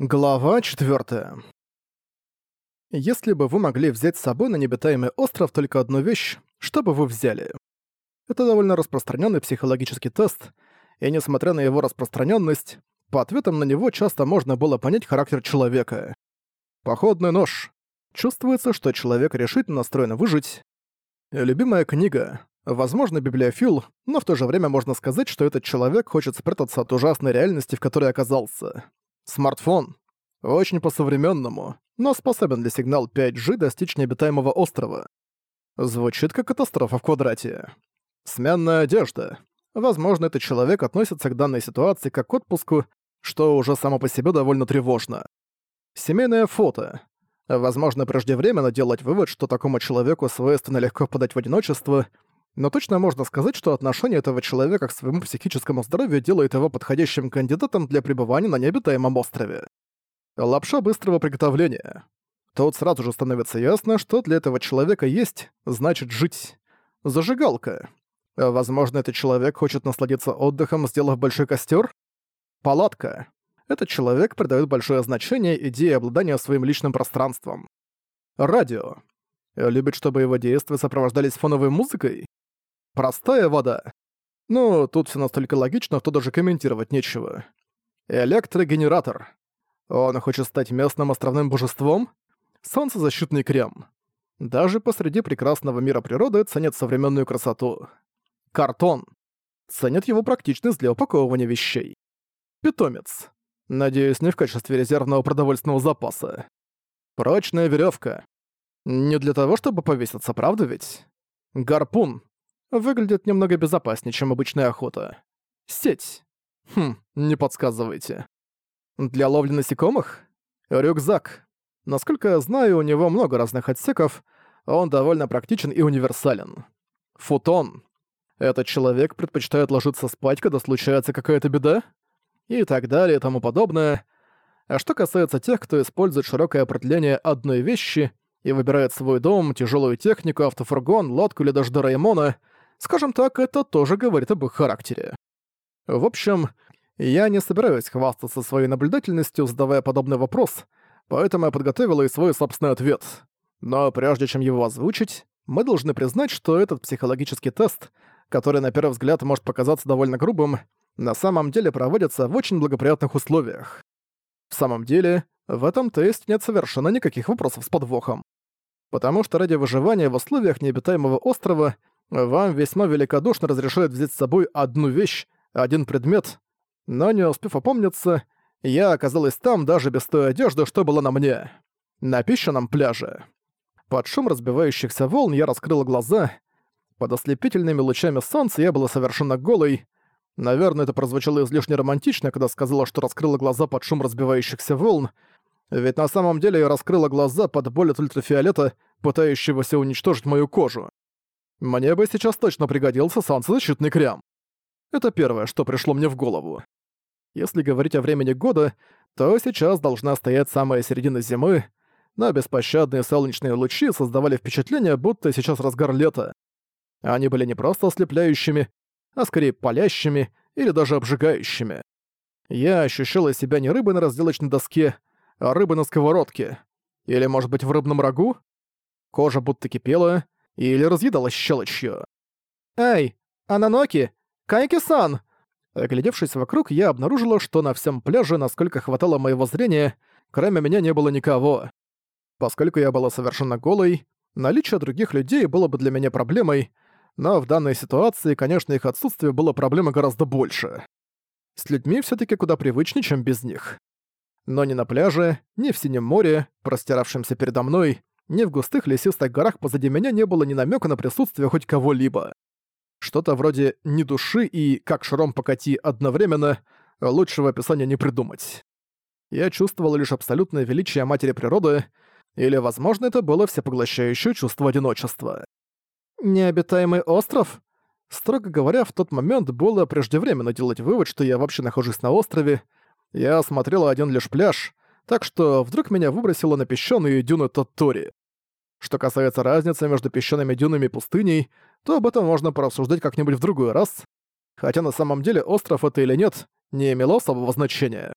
Глава 4. Если бы вы могли взять с собой на необитаемый остров только одну вещь, что бы вы взяли? Это довольно распространенный психологический тест, и несмотря на его распространенность, по ответам на него часто можно было понять характер человека. Походный нож. Чувствуется, что человек решительно настроен выжить. Любимая книга. Возможно, библиофил, но в то же время можно сказать, что этот человек хочет спрятаться от ужасной реальности, в которой оказался. Смартфон. Очень по-современному, но способен для сигнал 5G достичь необитаемого острова. Звучит как катастрофа в квадрате. Сменная одежда. Возможно, этот человек относится к данной ситуации как к отпуску, что уже само по себе довольно тревожно. Семейное фото. Возможно, преждевременно делать вывод, что такому человеку свойственно легко впадать в одиночество, но точно можно сказать, что отношение этого человека к своему психическому здоровью делает его подходящим кандидатом для пребывания на необитаемом острове. Лапша быстрого приготовления. Тут сразу же становится ясно, что для этого человека есть, значит жить. Зажигалка. Возможно, этот человек хочет насладиться отдыхом, сделав большой костер. Палатка. Этот человек придает большое значение идее обладания своим личным пространством. Радио. Любит, чтобы его действия сопровождались фоновой музыкой? Простая вода. Ну, тут все настолько логично, что даже комментировать нечего. Электрогенератор. Он хочет стать местным островным божеством? Солнцезащитный крем. Даже посреди прекрасного мира природы ценят современную красоту. Картон. Ценят его практичность для упаковывания вещей. Питомец. Надеюсь, не в качестве резервного продовольственного запаса. Прочная веревка. Не для того, чтобы повеситься, правда ведь? Гарпун выглядит немного безопаснее, чем обычная охота. Сеть. Хм, не подсказывайте. Для ловли насекомых? Рюкзак. Насколько я знаю, у него много разных отсеков, он довольно практичен и универсален. Футон. Этот человек предпочитает ложиться спать, когда случается какая-то беда? И так далее и тому подобное. А что касается тех, кто использует широкое определение одной вещи и выбирает свой дом, тяжелую технику, автофургон, лодку или даже Дораэмона — Скажем так, это тоже говорит об их характере. В общем, я не собираюсь хвастаться своей наблюдательностью, задавая подобный вопрос, поэтому я подготовила и свой собственный ответ. Но прежде чем его озвучить, мы должны признать, что этот психологический тест, который на первый взгляд может показаться довольно грубым, на самом деле проводится в очень благоприятных условиях. В самом деле, в этом тесте нет совершенно никаких вопросов с подвохом. Потому что ради выживания в условиях необитаемого острова вам весьма великодушно разрешают взять с собой одну вещь, один предмет, но не успев опомниться, я оказалась там даже без той одежды, что была на мне. На песчаном пляже. Под шум разбивающихся волн я раскрыла глаза. Под ослепительными лучами солнца я была совершенно голой. Наверное, это прозвучало излишне романтично, когда сказала, что раскрыла глаза под шум разбивающихся волн, ведь на самом деле я раскрыла глаза под боль от ультрафиолета, пытающегося уничтожить мою кожу. Мне бы сейчас точно пригодился солнцезащитный крем. Это первое, что пришло мне в голову. Если говорить о времени года, то сейчас должна стоять самая середина зимы, но беспощадные солнечные лучи создавали впечатление, будто сейчас разгар лета. Они были не просто ослепляющими, а скорее палящими или даже обжигающими. Я ощущала себя не рыбой на разделочной доске, а рыбой на сковородке. Или, может быть, в рыбном рагу? Кожа будто кипела, или разъедалась щелочью. «Эй, Ананоки! Кайки-сан!» Оглядевшись вокруг, я обнаружила, что на всем пляже, насколько хватало моего зрения, кроме меня не было никого. Поскольку я была совершенно голой, наличие других людей было бы для меня проблемой, но в данной ситуации, конечно, их отсутствие было проблемой гораздо больше. С людьми все таки куда привычнее, чем без них. Но ни на пляже, ни в Синем море, простиравшемся передо мной, ни в густых лесистых горах позади меня не было ни намека на присутствие хоть кого-либо. Что-то вроде «ни души» и «как шаром покати» одновременно лучшего описания не придумать. Я чувствовал лишь абсолютное величие матери природы, или, возможно, это было всепоглощающее чувство одиночества. «Необитаемый остров?» Строго говоря, в тот момент было преждевременно делать вывод, что я вообще нахожусь на острове. Я осмотрела один лишь пляж, так что вдруг меня выбросило на песчаные дюны Тоттори. Что касается разницы между песчаными дюнами и пустыней, то об этом можно порассуждать как-нибудь в другой раз, хотя на самом деле остров это или нет, не имело особого значения.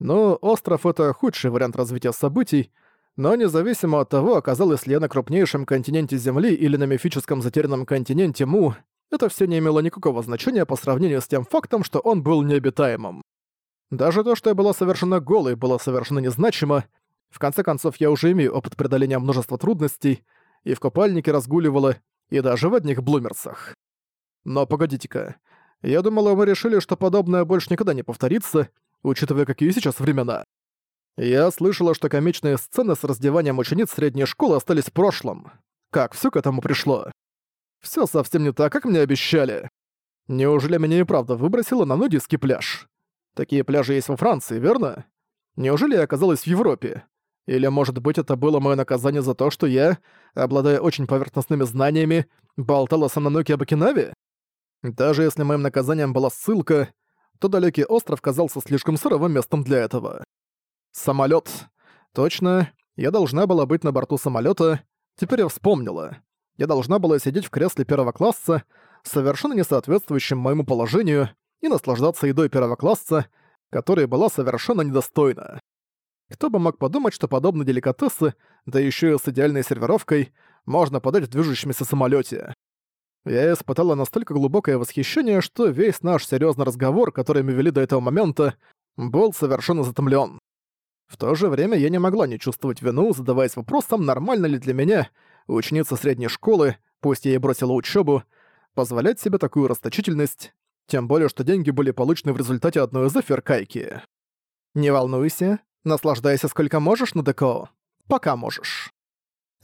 Ну, остров — это худший вариант развития событий, но независимо от того, оказалась ли я на крупнейшем континенте Земли или на мифическом затерянном континенте Му, это все не имело никакого значения по сравнению с тем фактом, что он был необитаемым. Даже то, что я была совершенно голой, было совершенно незначимо. В конце концов, я уже имею опыт преодоления множества трудностей, и в купальнике разгуливала, и даже в одних блумерсах. Но погодите-ка, я думала, мы решили, что подобное больше никогда не повторится, учитывая, какие сейчас времена. Я слышала, что комичные сцены с раздеванием учениц средней школы остались в прошлом. Как все к этому пришло? Все совсем не так, как мне обещали. Неужели меня и правда выбросило на нудистский пляж? Такие пляжи есть во Франции, верно? Неужели я оказалась в Европе? Или, может быть, это было мое наказание за то, что я, обладая очень поверхностными знаниями, болтала со Наноки об Окинаве? Даже если моим наказанием была ссылка, то далекий остров казался слишком суровым местом для этого. Самолет. Точно, я должна была быть на борту самолета. Теперь я вспомнила. Я должна была сидеть в кресле первого класса, совершенно не соответствующем моему положению, и наслаждаться едой первого класса, которая была совершенно недостойна. Кто бы мог подумать, что подобные деликатесы, да еще и с идеальной сервировкой, можно подать в движущемся самолете. Я испытала настолько глубокое восхищение, что весь наш серьезный разговор, который мы вели до этого момента, был совершенно затомлен. В то же время я не могла не чувствовать вину, задаваясь вопросом, нормально ли для меня, ученица средней школы, пусть я и бросила учебу, позволять себе такую расточительность, тем более, что деньги были получены в результате одной из афер Кайки. «Не волнуйся, наслаждайся сколько можешь на ДКО. Пока можешь.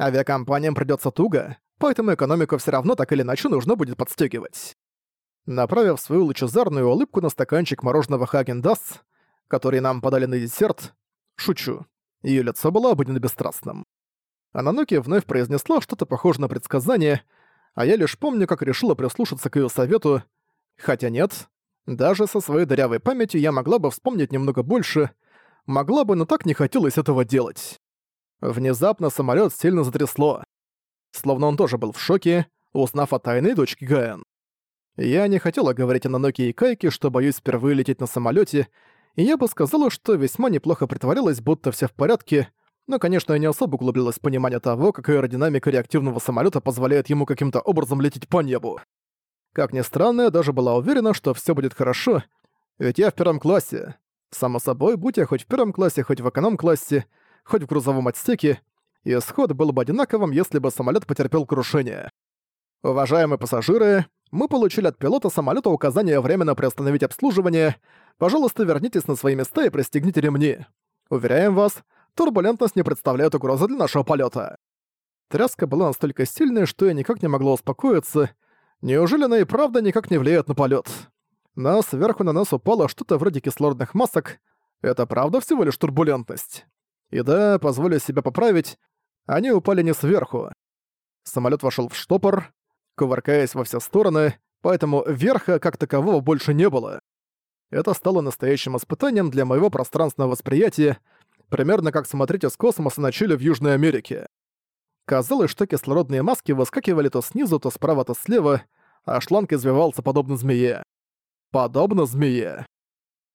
Авиакомпаниям придётся туго, поэтому экономику всё равно так или иначе нужно будет подстегивать». Направив свою лучезарную улыбку на стаканчик мороженого Хаген который нам подали на десерт, Шучу. Её лицо было обыденно бесстрастным. Ананоки вновь произнесла что-то похожее на предсказание, а я лишь помню, как решила прислушаться к её совету. Хотя нет, даже со своей дырявой памятью я могла бы вспомнить немного больше, могла бы, но так не хотелось этого делать. Внезапно самолёт сильно затрясло. Словно он тоже был в шоке, узнав о тайной дочке Гаэн. Я не хотела говорить о Наноке и Кайке, что боюсь впервые лететь на самолёте, и я бы сказала, что весьма неплохо притворялась, будто все в порядке, но, конечно, я не особо углубилась в понимание того, как аэродинамика реактивного самолета позволяет ему каким-то образом лететь по небу. Как ни странно, я даже была уверена, что все будет хорошо, ведь я в первом классе. Само собой, будь я хоть в первом классе, хоть в эконом-классе, хоть в грузовом отсеке, исход был бы одинаковым, если бы самолет потерпел крушение. Уважаемые пассажиры, мы получили от пилота самолета указание временно приостановить обслуживание, Пожалуйста, вернитесь на свои места и пристегните ремни. Уверяем вас, турбулентность не представляет угрозы для нашего полета. Тряска была настолько сильной, что я никак не могла успокоиться. Неужели она и правда никак не влияет на полет? Но сверху на нас упало что-то вроде кислородных масок. Это правда всего лишь турбулентность? И да, позволю себя поправить, они упали не сверху. Самолет вошел в штопор, кувыркаясь во все стороны, поэтому верха как такового больше не было. Это стало настоящим испытанием для моего пространственного восприятия, примерно как смотреть из космоса на Чили в Южной Америке. Казалось, что кислородные маски выскакивали то снизу, то справа, то слева, а шланг извивался подобно змее. Подобно змее.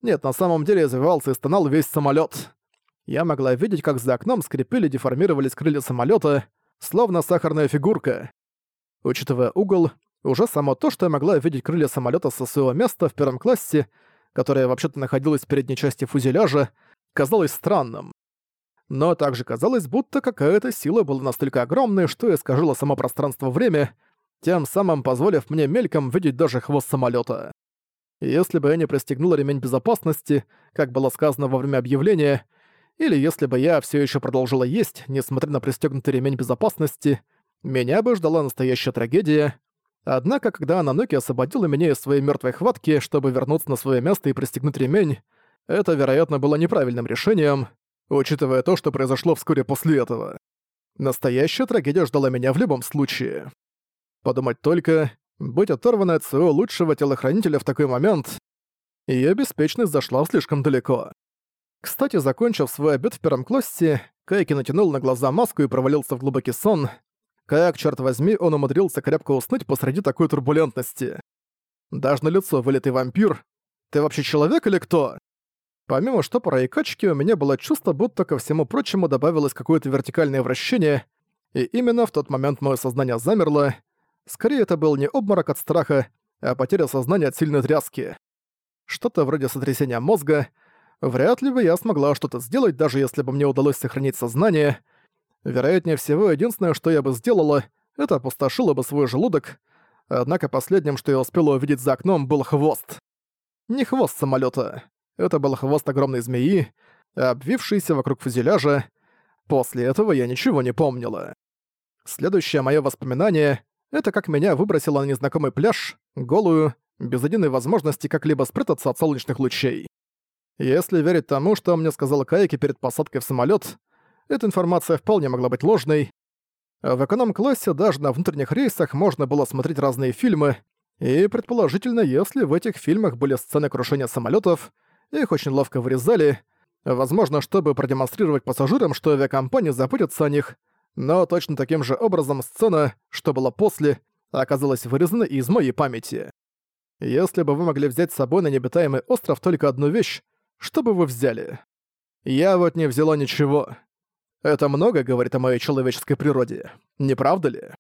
Нет, на самом деле извивался и стонал весь самолет. Я могла видеть, как за окном скрипели деформировались крылья самолета, словно сахарная фигурка. Учитывая угол, уже само то, что я могла видеть крылья самолета со своего места в первом классе, которая вообще-то находилась в передней части фюзеляжа, казалось странным. Но также казалось, будто какая-то сила была настолько огромной, что искажила само пространство-время, тем самым позволив мне мельком видеть даже хвост самолета. Если бы я не пристегнула ремень безопасности, как было сказано во время объявления, или если бы я все еще продолжила есть, несмотря на пристегнутый ремень безопасности, меня бы ждала настоящая трагедия, Однако, когда Ананоки освободила меня из своей мертвой хватки, чтобы вернуться на свое место и пристегнуть ремень, это, вероятно, было неправильным решением, учитывая то, что произошло вскоре после этого. Настоящая трагедия ждала меня в любом случае. Подумать только, быть оторванной от своего лучшего телохранителя в такой момент, ее беспечность зашла слишком далеко. Кстати, закончив свой обед в первом классе, Кайки натянул на глаза маску и провалился в глубокий сон, как, черт возьми, он умудрился крепко уснуть посреди такой турбулентности? Даже на лицо вылитый вампир. Ты вообще человек или кто? Помимо штопора и качки, у меня было чувство, будто ко всему прочему добавилось какое-то вертикальное вращение, и именно в тот момент мое сознание замерло. Скорее, это был не обморок от страха, а потеря сознания от сильной тряски. Что-то вроде сотрясения мозга. Вряд ли бы я смогла что-то сделать, даже если бы мне удалось сохранить сознание. Вероятнее всего, единственное, что я бы сделала, это опустошила бы свой желудок, однако последним, что я успела увидеть за окном, был хвост. Не хвост самолета. Это был хвост огромной змеи, обвившийся вокруг фюзеляжа. После этого я ничего не помнила. Следующее мое воспоминание — это как меня выбросило на незнакомый пляж, голую, без единой возможности как-либо спрятаться от солнечных лучей. Если верить тому, что мне сказал Кайки перед посадкой в самолет, эта информация вполне могла быть ложной. В эконом-классе даже на внутренних рейсах можно было смотреть разные фильмы, и предположительно, если в этих фильмах были сцены крушения самолетов, их очень ловко вырезали, возможно, чтобы продемонстрировать пассажирам, что авиакомпания заботится о них, но точно таким же образом сцена, что была после, оказалась вырезана из моей памяти. Если бы вы могли взять с собой на необитаемый остров только одну вещь, что бы вы взяли? Я вот не взяла ничего. Это много говорит о моей человеческой природе, не правда ли?